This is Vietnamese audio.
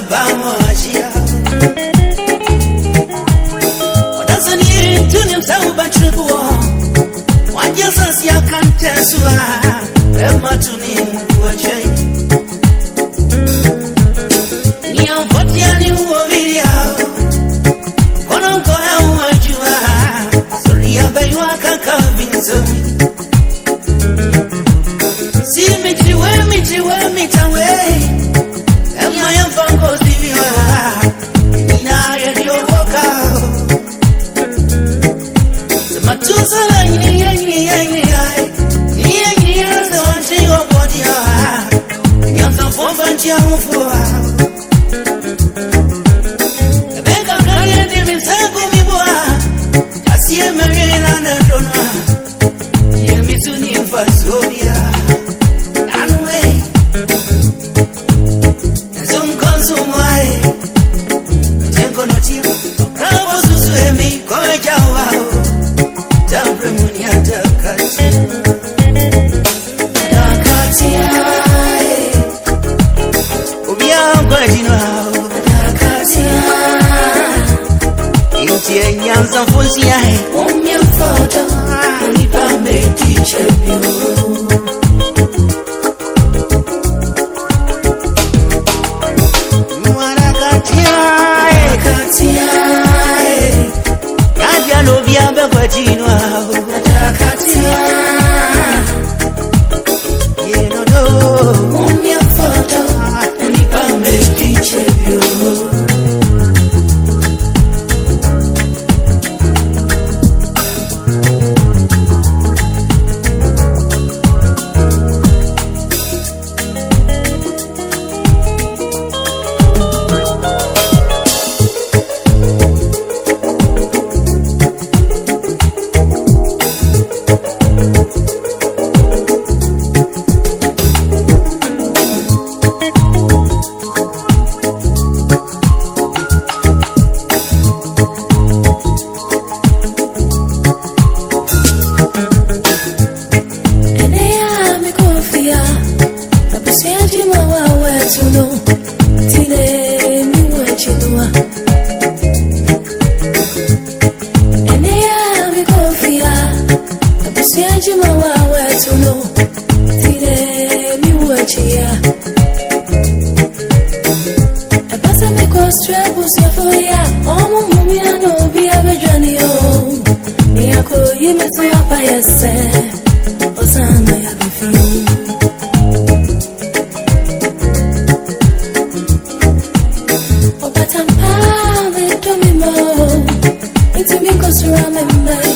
pamoja watanzania tuni msaubachukua wajasasi akanteswa ematuni sia mvua Beka kanya di misago mibwa Kajinoao nchi ya Nyanza mfunzi yae umemfuata nipambe kichemio mwanakatia katia Yemez o yapayası O sana yapayım O batan pa ve domimo It's a mingo surrounded by